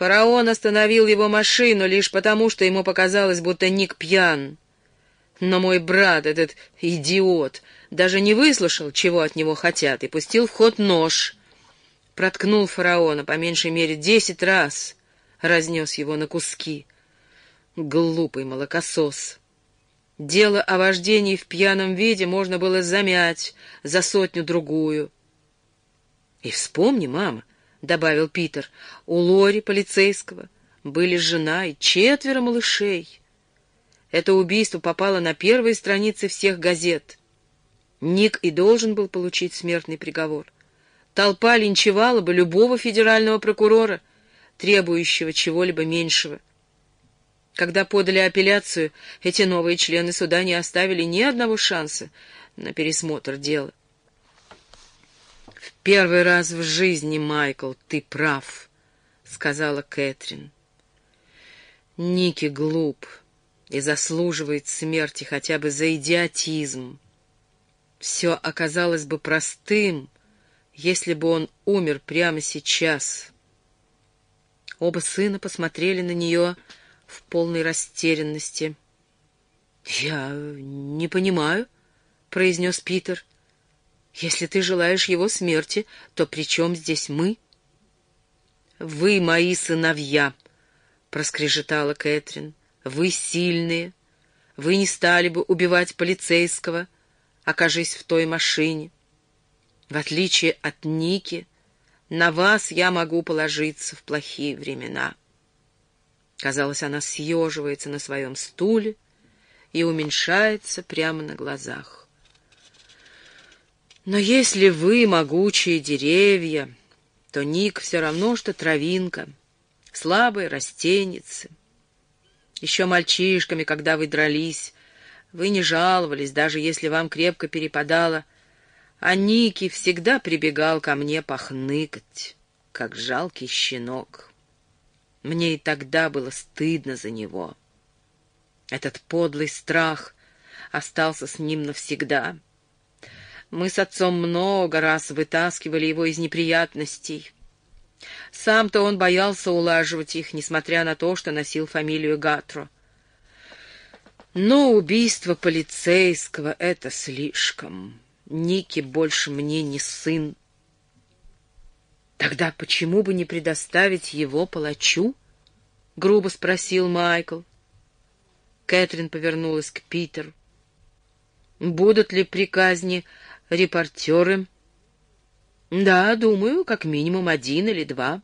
Фараон остановил его машину лишь потому, что ему показалось, будто Ник пьян. Но мой брат, этот идиот, даже не выслушал, чего от него хотят, и пустил в ход нож. Проткнул фараона по меньшей мере десять раз, разнес его на куски. Глупый молокосос. Дело о вождении в пьяном виде можно было замять за сотню-другую. — И вспомни, мама, — добавил Питер, — у Лори, полицейского, были жена и четверо малышей. Это убийство попало на первые страницы всех газет. Ник и должен был получить смертный приговор. Толпа линчевала бы любого федерального прокурора, требующего чего-либо меньшего — когда подали апелляцию, эти новые члены суда не оставили ни одного шанса на пересмотр дела. «В первый раз в жизни, Майкл, ты прав», — сказала Кэтрин. «Ники глуп и заслуживает смерти хотя бы за идиотизм. Все оказалось бы простым, если бы он умер прямо сейчас». Оба сына посмотрели на нее, — в полной растерянности. «Я не понимаю», — произнес Питер. «Если ты желаешь его смерти, то при чем здесь мы?» «Вы мои сыновья», — проскрежетала Кэтрин. «Вы сильные. Вы не стали бы убивать полицейского, окажись в той машине. В отличие от Ники, на вас я могу положиться в плохие времена». Казалось, она съеживается на своем стуле и уменьшается прямо на глазах. Но если вы могучие деревья, то Ник все равно, что травинка, слабая растеница. Еще мальчишками, когда вы дрались, вы не жаловались, даже если вам крепко перепадало, а Ники всегда прибегал ко мне похныкать, как жалкий щенок. Мне и тогда было стыдно за него. Этот подлый страх остался с ним навсегда. Мы с отцом много раз вытаскивали его из неприятностей. Сам-то он боялся улаживать их, несмотря на то, что носил фамилию Гатро. Но убийство полицейского — это слишком. Ники больше мне не сын. Тогда почему бы не предоставить его палачу? — грубо спросил Майкл. Кэтрин повернулась к Питеру. «Будут ли при казни репортеры?» «Да, думаю, как минимум один или два.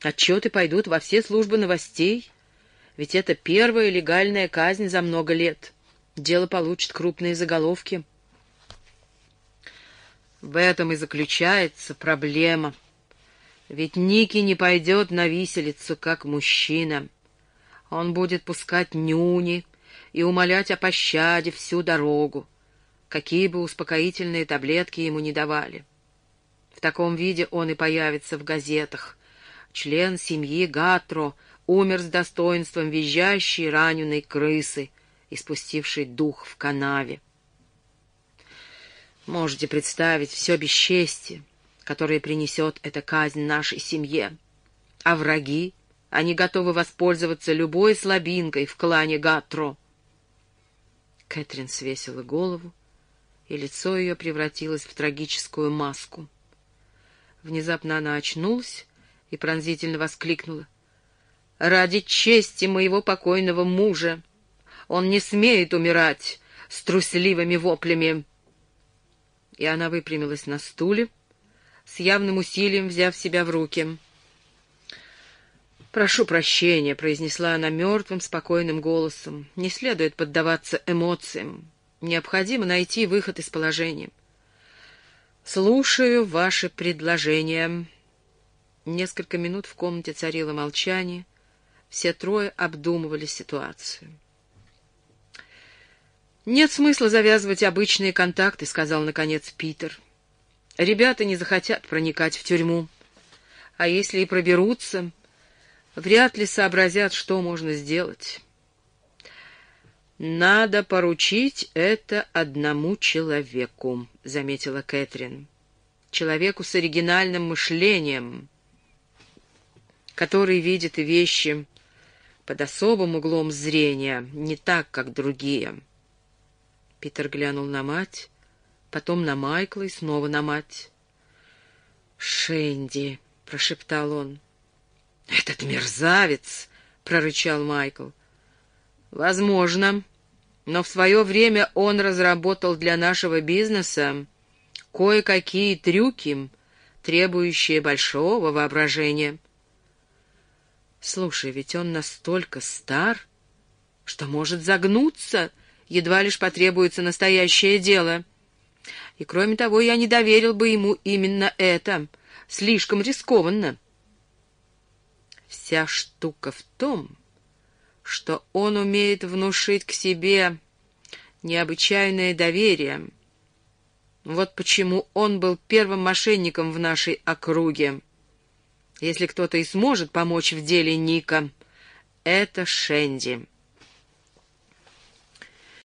Отчеты пойдут во все службы новостей, ведь это первая легальная казнь за много лет. Дело получит крупные заголовки». В этом и заключается проблема, ведь Ники не пойдет на виселицу, как мужчина. Он будет пускать нюни и умолять о пощаде всю дорогу, какие бы успокоительные таблетки ему не давали. В таком виде он и появится в газетах. Член семьи Гатро умер с достоинством визжащей раненой крысы, испустившей дух в канаве. Можете представить все бесчестие, которые принесет эта казнь нашей семье. А враги, они готовы воспользоваться любой слабинкой в клане Гатро. Кэтрин свесила голову, и лицо ее превратилось в трагическую маску. Внезапно она очнулась и пронзительно воскликнула. «Ради чести моего покойного мужа! Он не смеет умирать с трусливыми воплями!» И она выпрямилась на стуле, с явным усилием взяв себя в руки. «Прошу прощения», — произнесла она мертвым, спокойным голосом. «Не следует поддаваться эмоциям. Необходимо найти выход из положения». «Слушаю ваши предложения». Несколько минут в комнате царило молчание. Все трое обдумывали ситуацию. «Нет смысла завязывать обычные контакты», — сказал, наконец, Питер. Ребята не захотят проникать в тюрьму. А если и проберутся, вряд ли сообразят, что можно сделать. «Надо поручить это одному человеку», — заметила Кэтрин. «Человеку с оригинальным мышлением». который видит вещи под особым углом зрения, не так, как другие. Питер глянул на мать, потом на Майкла и снова на мать. «Шенди», — прошептал он. «Этот мерзавец!» — прорычал Майкл. «Возможно, но в свое время он разработал для нашего бизнеса кое-какие трюки, требующие большого воображения». «Слушай, ведь он настолько стар, что может загнуться, едва лишь потребуется настоящее дело. И кроме того, я не доверил бы ему именно это. Слишком рискованно». Вся штука в том, что он умеет внушить к себе необычайное доверие. Вот почему он был первым мошенником в нашей округе. Если кто-то и сможет помочь в деле Ника, это Шенди.